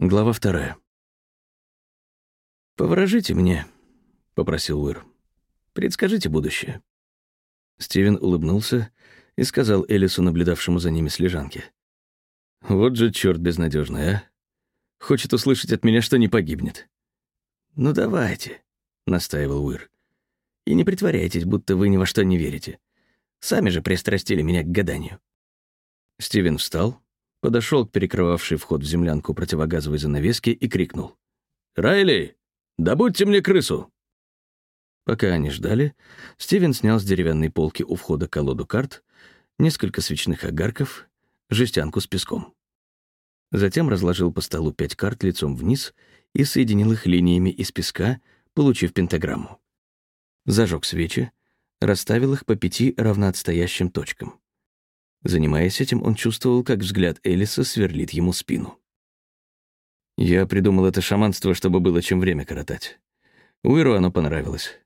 Глава вторая. «Поворожите мне», — попросил Уир. «Предскажите будущее». Стивен улыбнулся и сказал Элису, наблюдавшему за ними с лежанки. «Вот же черт безнадежный, а! Хочет услышать от меня, что не погибнет». «Ну давайте», — настаивал Уир. «И не притворяйтесь, будто вы ни во что не верите. Сами же пристрастили меня к гаданию». Стивен встал, подошел к перекрывавшей вход в землянку противогазовой занавеске и крикнул. «Райли, добудьте мне крысу!» Пока они ждали, Стивен снял с деревянной полки у входа колоду карт, несколько свечных огарков, жестянку с песком. Затем разложил по столу пять карт лицом вниз и соединил их линиями из песка, получив пентаграмму. Зажег свечи, расставил их по пяти равноотстоящим точкам. Занимаясь этим, он чувствовал, как взгляд Элиса сверлит ему спину. Я придумал это шаманство, чтобы было чем время коротать. Уиру оно понравилось.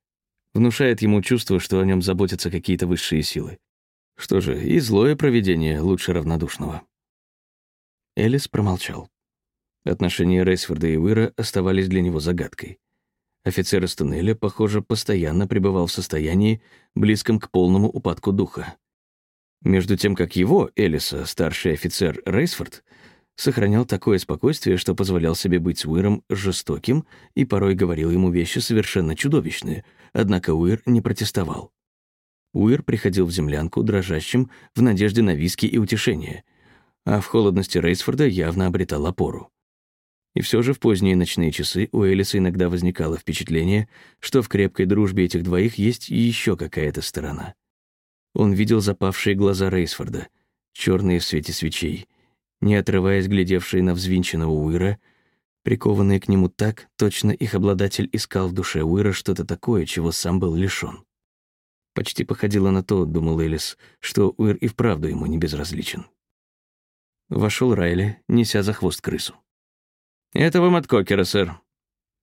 Внушает ему чувство, что о нем заботятся какие-то высшие силы. Что же, и злое провидение лучше равнодушного. Элис промолчал. Отношения Рейсфорда и Уира оставались для него загадкой. Офицер из похоже, постоянно пребывал в состоянии, близком к полному упадку духа. Между тем, как его, Элиса, старший офицер Рейсфорд, сохранял такое спокойствие, что позволял себе быть с Уиром жестоким и порой говорил ему вещи совершенно чудовищные, однако Уир не протестовал. Уир приходил в землянку дрожащим в надежде на виски и утешение, а в холодности Рейсфорда явно обретал опору. И все же в поздние ночные часы у Элиса иногда возникало впечатление, что в крепкой дружбе этих двоих есть еще какая-то сторона. Он видел запавшие глаза Рейсфорда, черные в свете свечей, не отрываясь глядевшие на взвинченного Уира, прикованные к нему так, точно их обладатель искал в душе Уира что-то такое, чего сам был лишён. Почти походило на то, думал Элис, что Уир и вправду ему не безразличен. Вошел Райли, неся за хвост крысу. «Это вам от Кокера, сэр.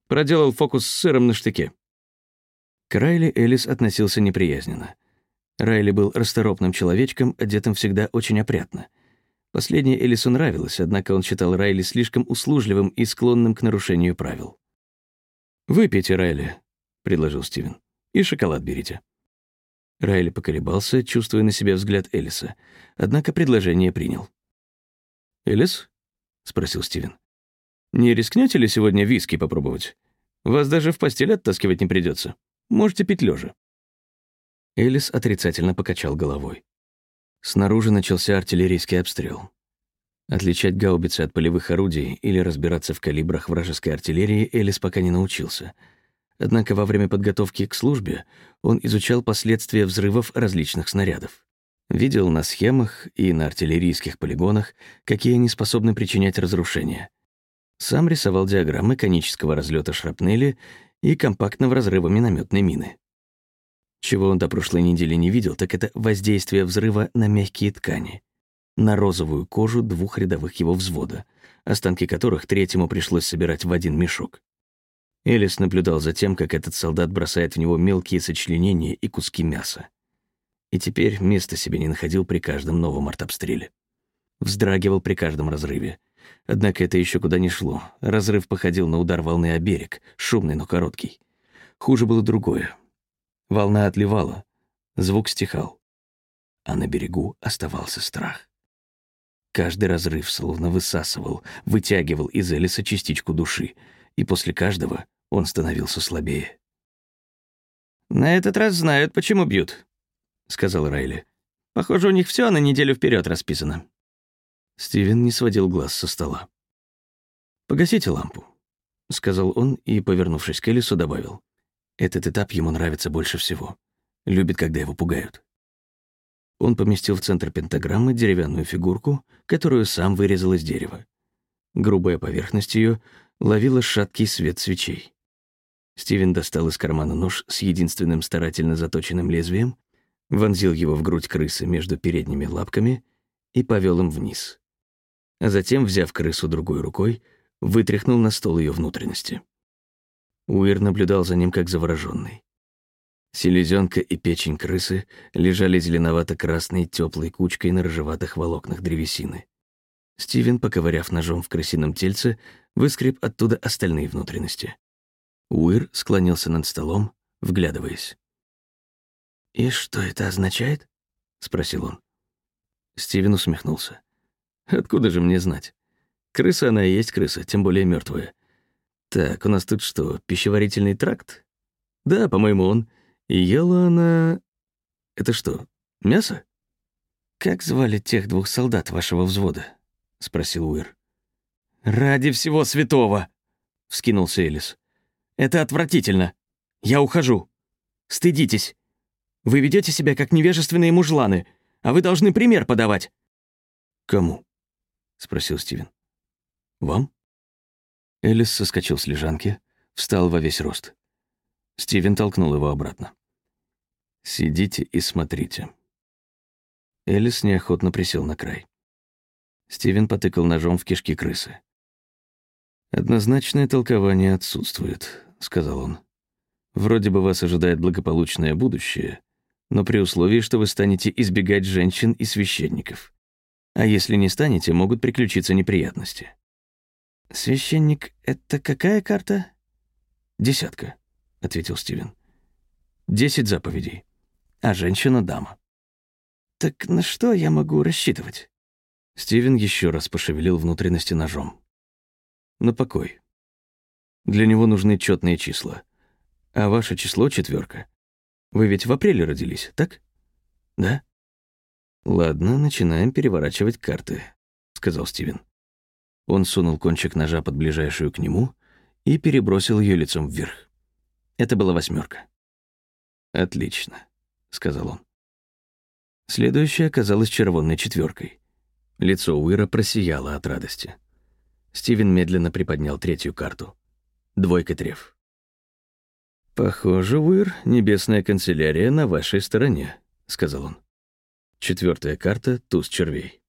Проделал фокус с сыром на штыке». К Райли Элис относился неприязненно. Райли был расторопным человечком, одетым всегда очень опрятно. Последнее Элису нравилось, однако он считал Райли слишком услужливым и склонным к нарушению правил. «Выпейте, Райли», — предложил Стивен, — «и шоколад берите». Райли поколебался, чувствуя на себе взгляд Элиса, однако предложение принял. «Элис?» — спросил Стивен. «Не рискнете ли сегодня виски попробовать? Вас даже в постель оттаскивать не придется. Можете пить лежа. Элис отрицательно покачал головой. Снаружи начался артиллерийский обстрел. Отличать гаубицы от полевых орудий или разбираться в калибрах вражеской артиллерии Элис пока не научился. Однако во время подготовки к службе он изучал последствия взрывов различных снарядов. Видел на схемах и на артиллерийских полигонах, какие они способны причинять разрушения. Сам рисовал диаграммы конического разлета шрапнели и компактного разрыва минометной мины. Чего он до прошлой недели не видел, так это воздействие взрыва на мягкие ткани, на розовую кожу двух рядовых его взвода, останки которых третьему пришлось собирать в один мешок. Элис наблюдал за тем, как этот солдат бросает в него мелкие сочленения и куски мяса. И теперь места себе не находил при каждом новом артобстреле. Вздрагивал при каждом разрыве. Однако это еще куда ни шло. Разрыв походил на удар волны о берег, шумный, но короткий. Хуже было другое. Волна отливала, звук стихал, а на берегу оставался страх. Каждый разрыв словно высасывал, вытягивал из Элиса частичку души, и после каждого он становился слабее. «На этот раз знают, почему бьют», — сказал Райли. «Похоже, у них все на неделю вперед расписано». Стивен не сводил глаз со стола. «Погасите лампу», — сказал он и, повернувшись к Элису, добавил. Этот этап ему нравится больше всего. Любит, когда его пугают. Он поместил в центр пентаграммы деревянную фигурку, которую сам вырезал из дерева. Грубая поверхность ее ловила шаткий свет свечей. Стивен достал из кармана нож с единственным старательно заточенным лезвием, вонзил его в грудь крысы между передними лапками и повел им вниз. А затем, взяв крысу другой рукой, вытряхнул на стол ее внутренности. Уир наблюдал за ним как завороженный. Селезенка и печень крысы лежали зеленовато-красной теплой кучкой на рыжеватых волокнах древесины. Стивен, поковыряв ножом в крысином тельце, выскреб оттуда остальные внутренности. Уир склонился над столом, вглядываясь. «И что это означает?» — спросил он. Стивен усмехнулся. «Откуда же мне знать? Крыса она и есть крыса, тем более мертвая. Так, у нас тут что, пищеварительный тракт? Да, по-моему, он. И ела она... Это что, мясо? Как звали тех двух солдат вашего взвода? Спросил Уир. Ради всего святого! Вскинулся Элис. Это отвратительно. Я ухожу. Стыдитесь. Вы ведете себя как невежественные мужланы, а вы должны пример подавать. Кому? Спросил Стивен. Вам? Элис соскочил с лежанки, встал во весь рост. Стивен толкнул его обратно. «Сидите и смотрите». Элис неохотно присел на край. Стивен потыкал ножом в кишки крысы. «Однозначное толкование отсутствует», — сказал он. «Вроде бы вас ожидает благополучное будущее, но при условии, что вы станете избегать женщин и священников. А если не станете, могут приключиться неприятности». «Священник — это какая карта?» «Десятка», — ответил Стивен. «Десять заповедей. А женщина — дама». «Так на что я могу рассчитывать?» Стивен еще раз пошевелил внутренности ножом. «На покой. Для него нужны четные числа. А ваше число — четверка. Вы ведь в апреле родились, так? Да? Ладно, начинаем переворачивать карты, сказал Стивен. Он сунул кончик ножа под ближайшую к нему и перебросил ее лицом вверх. Это была восьмерка. Отлично, сказал он. Следующая оказалась червонной четверкой. Лицо Уира просияло от радости. Стивен медленно приподнял третью карту. Двойка треф. «Похоже, Уир, небесная канцелярия на вашей стороне», — сказал он. Четвертая карта — туз червей.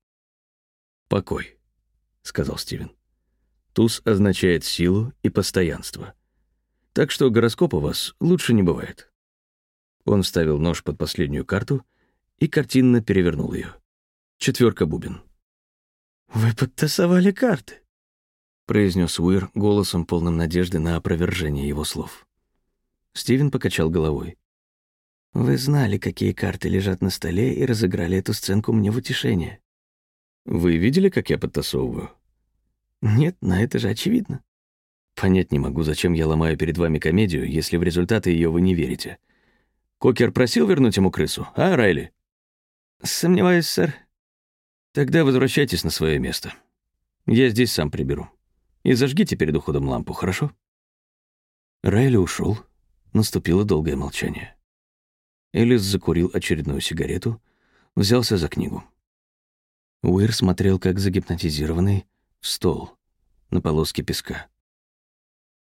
«Покой», — сказал Стивен. «Туз означает силу и постоянство. Так что гороскоп у вас лучше не бывает». Он вставил нож под последнюю карту и картинно перевернул ее. Четверка бубен. «Вы подтасовали карты», — произнес Уир голосом, полным надежды на опровержение его слов. Стивен покачал головой. «Вы знали, какие карты лежат на столе, и разыграли эту сценку мне в утешение». «Вы видели, как я подтасовываю?» «Нет, на это же очевидно». «Понять не могу, зачем я ломаю перед вами комедию, если в результаты ее вы не верите. Кокер просил вернуть ему крысу, а, Райли?» «Сомневаюсь, сэр». «Тогда возвращайтесь на свое место. Я здесь сам приберу. И зажгите перед уходом лампу, хорошо?» Райли ушел, Наступило долгое молчание. Элис закурил очередную сигарету, взялся за книгу. Уир смотрел, как загипнотизированный, в стол, на полоски песка.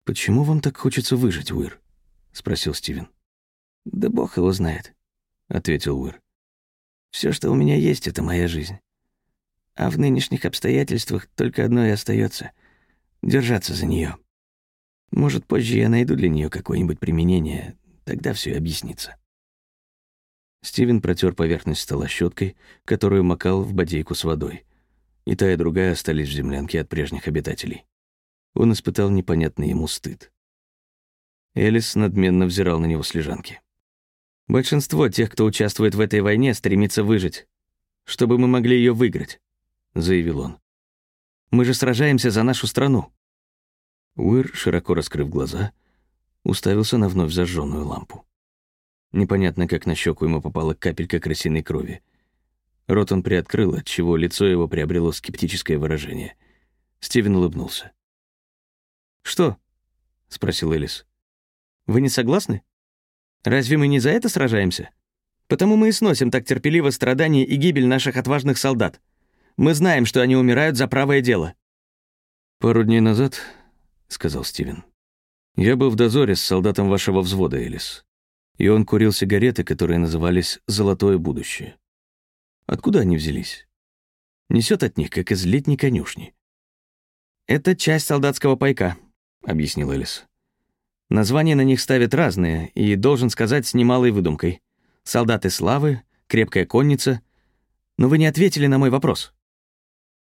«Почему вам так хочется выжить, Уир?» — спросил Стивен. «Да бог его знает», — ответил Уир. Все, что у меня есть, — это моя жизнь. А в нынешних обстоятельствах только одно и остается — держаться за нее. Может, позже я найду для нее какое-нибудь применение, тогда все объяснится. Стивен протер поверхность стола щеткой, которую макал в бодейку с водой. И та, и другая остались в землянке от прежних обитателей. Он испытал непонятный ему стыд. Элис надменно взирал на него с лежанки. «Большинство тех, кто участвует в этой войне, стремится выжить, чтобы мы могли ее выиграть», — заявил он. «Мы же сражаемся за нашу страну». Уир, широко раскрыв глаза, уставился на вновь зажженную лампу. Непонятно, как на щеку ему попала капелька крысиной крови. Рот он приоткрыл, отчего лицо его приобрело скептическое выражение. Стивен улыбнулся. «Что?» — спросил Элис. «Вы не согласны? Разве мы не за это сражаемся? Потому мы и сносим так терпеливо страдания и гибель наших отважных солдат. Мы знаем, что они умирают за правое дело». Пару дней назад — сказал Стивен. «Я был в дозоре с солдатом вашего взвода, Элис, и он курил сигареты, которые назывались «Золотое будущее». Откуда они взялись? Несет от них, как из летней конюшни». «Это часть солдатского пайка», — объяснил Элис. «Названия на них ставят разные, и, должен сказать, с немалой выдумкой. Солдаты славы, крепкая конница. Но вы не ответили на мой вопрос».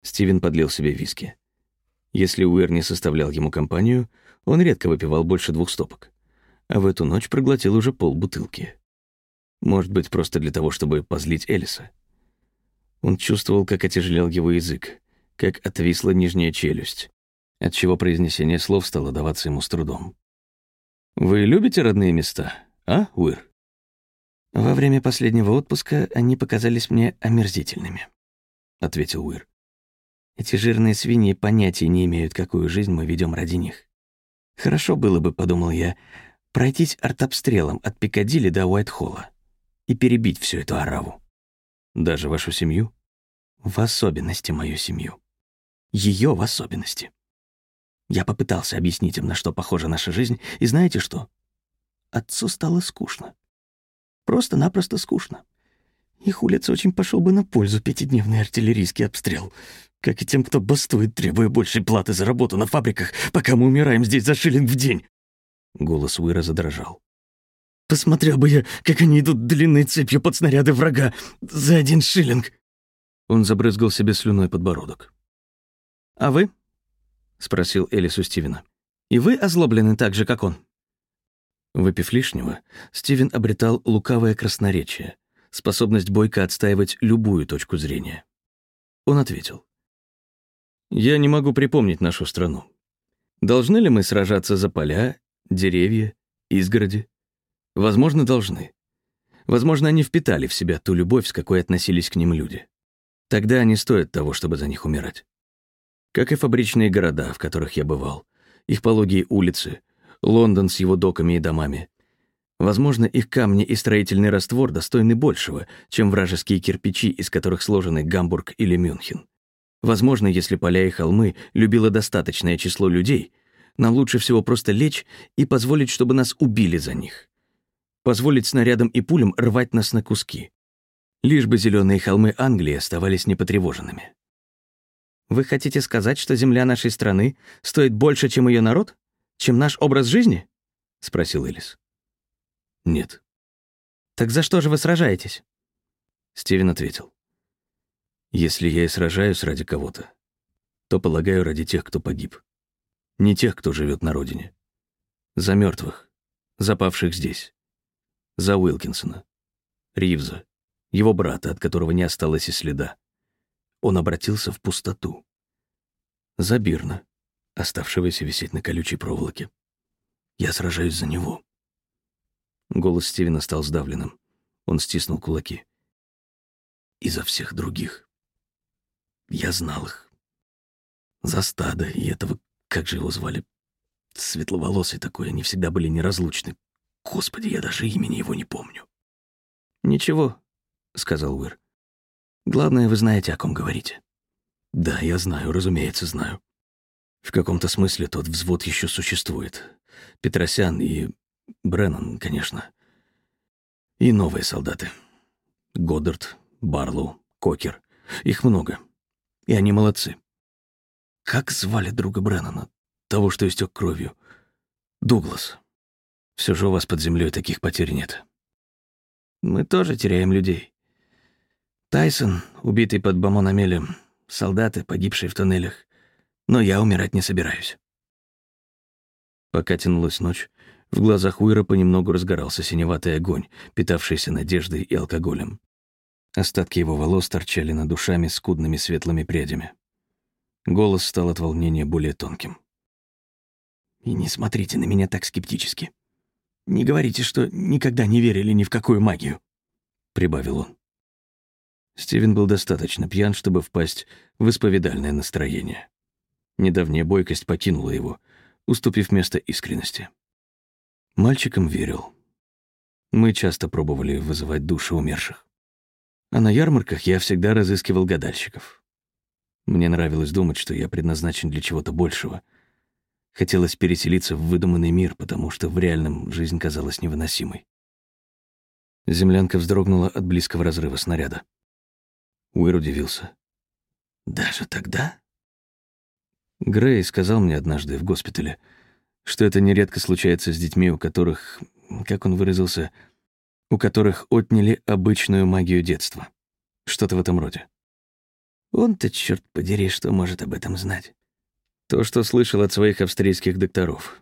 Стивен подлил себе виски. Если Уэр не составлял ему компанию, он редко выпивал больше двух стопок. А в эту ночь проглотил уже полбутылки. Может быть, просто для того, чтобы позлить Элиса. Он чувствовал, как отяжелел его язык, как отвисла нижняя челюсть, отчего произнесение слов стало даваться ему с трудом. «Вы любите родные места, а, Уир?» «Во время последнего отпуска они показались мне омерзительными», — ответил Уир. «Эти жирные свиньи понятия не имеют, какую жизнь мы ведем ради них. Хорошо было бы, — подумал я, — пройтись артобстрелом от Пикадилли до Уайтхолла и перебить всю эту ораву. Даже вашу семью? В особенности мою семью. Ее в особенности. Я попытался объяснить им, на что похожа наша жизнь, и знаете что? Отцу стало скучно. Просто-напросто скучно. Их улице очень пошел бы на пользу пятидневный артиллерийский обстрел, как и тем, кто бастует, требуя большей платы за работу на фабриках, пока мы умираем здесь за шиллинг в день. Голос Уира задрожал. Посмотрел бы я, как они идут длинной цепью под снаряды врага за один шиллинг. Он забрызгал себе слюной подбородок. «А вы?» — спросил Элис у Стивена. «И вы озлоблены так же, как он?» Выпив лишнего, Стивен обретал лукавое красноречие, способность бойко отстаивать любую точку зрения. Он ответил. «Я не могу припомнить нашу страну. Должны ли мы сражаться за поля, деревья, изгороди? Возможно, должны. Возможно, они впитали в себя ту любовь, с какой относились к ним люди. Тогда они стоят того, чтобы за них умирать. Как и фабричные города, в которых я бывал, их пологие улицы, Лондон с его доками и домами. Возможно, их камни и строительный раствор достойны большего, чем вражеские кирпичи, из которых сложены Гамбург или Мюнхен. Возможно, если поля и холмы любило достаточное число людей, нам лучше всего просто лечь и позволить, чтобы нас убили за них. Позволить снарядам и пулям рвать нас на куски. Лишь бы зеленые холмы Англии оставались непотревоженными. Вы хотите сказать, что земля нашей страны стоит больше, чем ее народ? чем наш образ жизни?» — спросил Элис. «Нет». «Так за что же вы сражаетесь?» Стивен ответил. «Если я и сражаюсь ради кого-то, то, полагаю, ради тех, кто погиб. Не тех, кто живет на родине. За мертвых, запавших здесь. За Уилкинсона, Ривза, его брата, от которого не осталось и следа. Он обратился в пустоту. За Бирна, оставшегося висеть на колючей проволоке. Я сражаюсь за него. Голос Стивена стал сдавленным. Он стиснул кулаки. И за всех других. Я знал их. За стадо и этого, как же его звали, светловолосый такой, они всегда были неразлучны. Господи, я даже имени его не помню. «Ничего», — сказал Уир. «Главное, вы знаете, о ком говорите». «Да, я знаю, разумеется, знаю. В каком-то смысле тот взвод еще существует. Петросян и Бреннан, конечно. И новые солдаты. Годдард, Барлоу, Кокер. Их много. И они молодцы. Как звали друга Бреннана? Того, что истек кровью. Дуглас. Все же у вас под землей таких потерь нет. Мы тоже теряем людей. Тайсон, убитый под Бамонамелем, солдаты, погибшие в тоннелях но я умирать не собираюсь. Пока тянулась ночь, в глазах Уира понемногу разгорался синеватый огонь, питавшийся надеждой и алкоголем. Остатки его волос торчали над душами скудными светлыми прядями. Голос стал от волнения более тонким. «И не смотрите на меня так скептически. Не говорите, что никогда не верили ни в какую магию», — прибавил он. Стивен был достаточно пьян, чтобы впасть в исповедальное настроение. Недавняя бойкость покинула его, уступив место искренности. Мальчикам верил. Мы часто пробовали вызывать души умерших. А на ярмарках я всегда разыскивал гадальщиков. Мне нравилось думать, что я предназначен для чего-то большего. Хотелось переселиться в выдуманный мир, потому что в реальном жизнь казалась невыносимой. Землянка вздрогнула от близкого разрыва снаряда. Уир удивился. «Даже тогда?» Грей сказал мне однажды в госпитале, что это нередко случается с детьми, у которых, как он выразился, у которых отняли обычную магию детства. Что-то в этом роде. Он-то, черт подери, что может об этом знать. То, что слышал от своих австрийских докторов.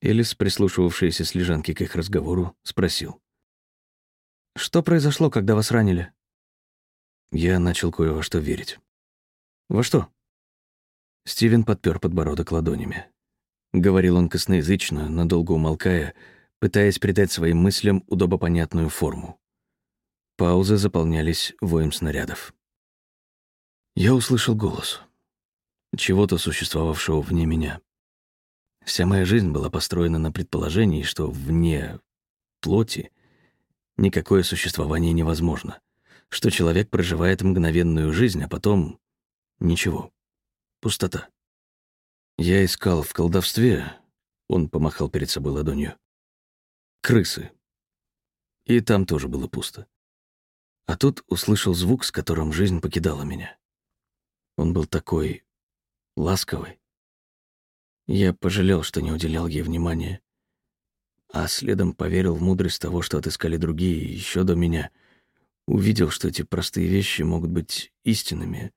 Элис, прислушивавшаяся с лежанки к их разговору, спросил. «Что произошло, когда вас ранили?» Я начал кое во что верить. «Во что?» Стивен подпер подбородок ладонями. Говорил он косноязычно, надолго умолкая, пытаясь придать своим мыслям удобопонятную форму. Паузы заполнялись воем снарядов. Я услышал голос. Чего-то существовавшего вне меня. Вся моя жизнь была построена на предположении, что вне плоти никакое существование невозможно, что человек проживает мгновенную жизнь, а потом — ничего, пустота. Я искал в колдовстве, он помахал перед собой ладонью, крысы. И там тоже было пусто. А тут услышал звук, с которым жизнь покидала меня. Он был такой ласковый. Я пожалел, что не уделял ей внимания, а следом поверил в мудрость того, что отыскали другие еще до меня. Увидел, что эти простые вещи могут быть истинными.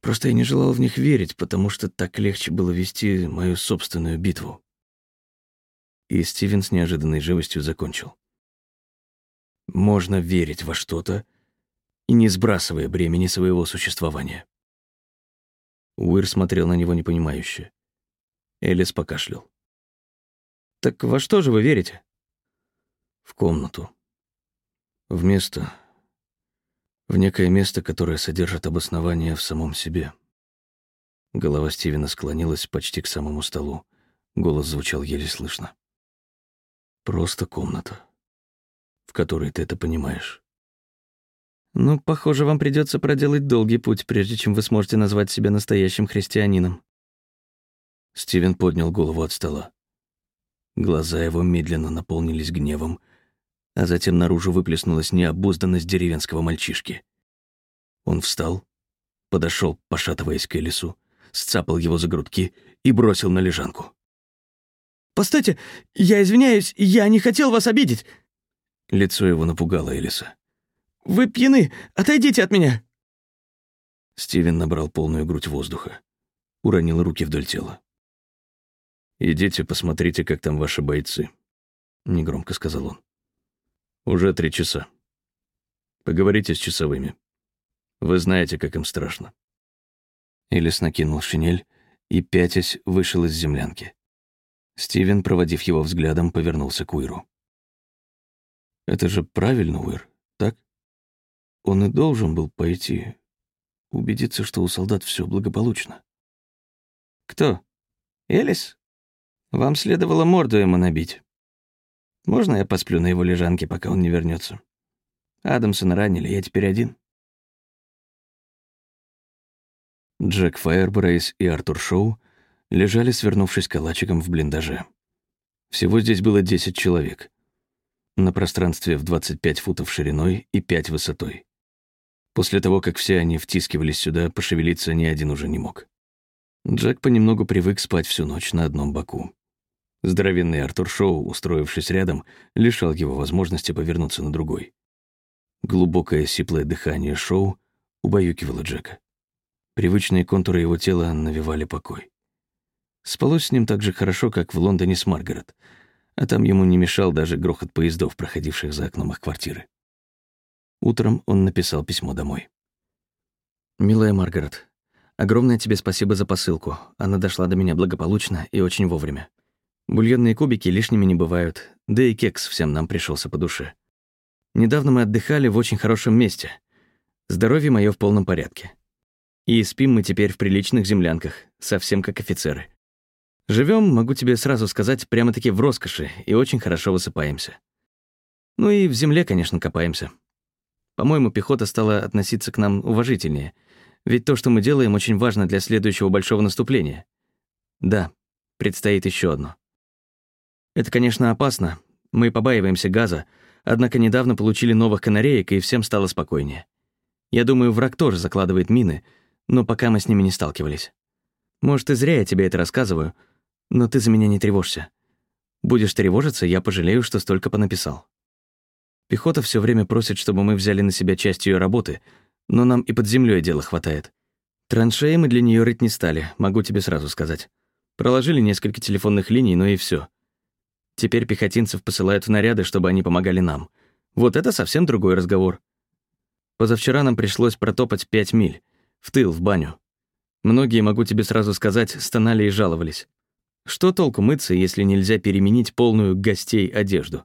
Просто я не желал в них верить, потому что так легче было вести мою собственную битву. И Стивен с неожиданной живостью закончил. Можно верить во что-то и не сбрасывая бремени своего существования. Уир смотрел на него непонимающе. Элис покашлял. «Так во что же вы верите?» «В комнату. В место. В некое место, которое содержит обоснование в самом себе». Голова Стивена склонилась почти к самому столу. Голос звучал еле слышно. «Просто комната в которой ты это понимаешь. Ну, похоже, вам придется проделать долгий путь, прежде чем вы сможете назвать себя настоящим христианином. Стивен поднял голову от стола. Глаза его медленно наполнились гневом, а затем наружу выплеснулась необузданность деревенского мальчишки. Он встал, подошел, пошатываясь к Элису, сцапал его за грудки и бросил на лежанку. «Постойте, я извиняюсь, я не хотел вас обидеть!» Лицо его напугало Элиса. «Вы пьяны! Отойдите от меня!» Стивен набрал полную грудь воздуха. Уронил руки вдоль тела. «Идите, посмотрите, как там ваши бойцы», — негромко сказал он. «Уже три часа. Поговорите с часовыми. Вы знаете, как им страшно». Элис накинул шинель и, пятясь, вышел из землянки. Стивен, проводив его взглядом, повернулся к Уиру. Это же правильно, так? Он и должен был пойти, убедиться, что у солдат все благополучно. Кто? Элис? Вам следовало морду ему набить. Можно я посплю на его лежанке, пока он не вернется? Адамсона ранили, я теперь один. Джек Фаербрейс и Артур Шоу лежали, свернувшись калачиком в блиндаже. Всего здесь было 10 человек на пространстве в 25 футов шириной и 5 высотой. После того, как все они втискивались сюда, пошевелиться ни один уже не мог. Джек понемногу привык спать всю ночь на одном боку. Здоровенный Артур Шоу, устроившись рядом, лишал его возможности повернуться на другой. Глубокое сиплое дыхание Шоу убаюкивало Джека. Привычные контуры его тела навевали покой. Спалось с ним так же хорошо, как в Лондоне с Маргарет — а там ему не мешал даже грохот поездов, проходивших за окном их квартиры. Утром он написал письмо домой. «Милая Маргарет, огромное тебе спасибо за посылку. Она дошла до меня благополучно и очень вовремя. Бульонные кубики лишними не бывают, да и кекс всем нам пришелся по душе. Недавно мы отдыхали в очень хорошем месте. Здоровье мое в полном порядке. И спим мы теперь в приличных землянках, совсем как офицеры. Живем, могу тебе сразу сказать, прямо-таки в роскоши и очень хорошо высыпаемся. Ну и в земле, конечно, копаемся. По-моему, пехота стала относиться к нам уважительнее, ведь то, что мы делаем, очень важно для следующего большого наступления. Да, предстоит еще одно. Это, конечно, опасно. Мы побаиваемся газа, однако недавно получили новых канареек, и всем стало спокойнее. Я думаю, враг тоже закладывает мины, но пока мы с ними не сталкивались. Может, и зря я тебе это рассказываю — но ты за меня не тревожься. Будешь тревожиться, я пожалею, что столько понаписал. Пехота все время просит, чтобы мы взяли на себя часть ее работы, но нам и под землей дела хватает. Траншеи мы для нее рыть не стали, могу тебе сразу сказать. Проложили несколько телефонных линий, но и все. Теперь пехотинцев посылают в наряды, чтобы они помогали нам. Вот это совсем другой разговор. Позавчера нам пришлось протопать пять миль. В тыл, в баню. Многие, могу тебе сразу сказать, стонали и жаловались. Что толку мыться, если нельзя переменить полную гостей одежду?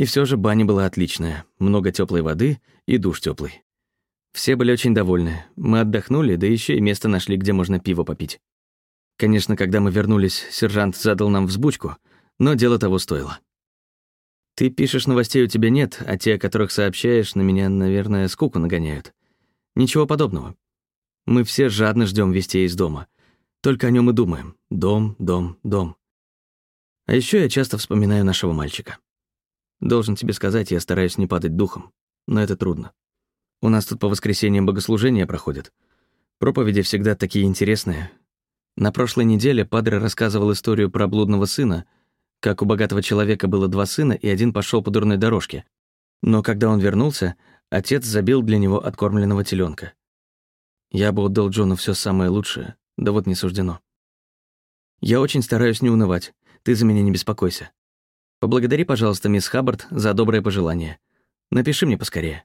И все же баня была отличная. Много теплой воды и душ теплый. Все были очень довольны. Мы отдохнули, да еще и место нашли, где можно пиво попить. Конечно, когда мы вернулись, сержант задал нам взбучку, но дело того стоило. Ты пишешь, новостей у тебя нет, а те, о которых сообщаешь, на меня, наверное, скуку нагоняют. Ничего подобного. Мы все жадно ждем вестей из дома. Только о нем и думаем. Дом, дом, дом. А еще я часто вспоминаю нашего мальчика. Должен тебе сказать, я стараюсь не падать духом, но это трудно. У нас тут по воскресеньям богослужения проходят. Проповеди всегда такие интересные, на прошлой неделе Падре рассказывал историю про блудного сына, как у богатого человека было два сына, и один пошел по дурной дорожке. Но когда он вернулся, отец забил для него откормленного теленка. Я бы отдал Джону все самое лучшее, да вот не суждено. Я очень стараюсь не унывать, ты за меня не беспокойся. Поблагодари, пожалуйста, мисс Хаббард за доброе пожелание. Напиши мне поскорее.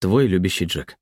Твой любящий Джек.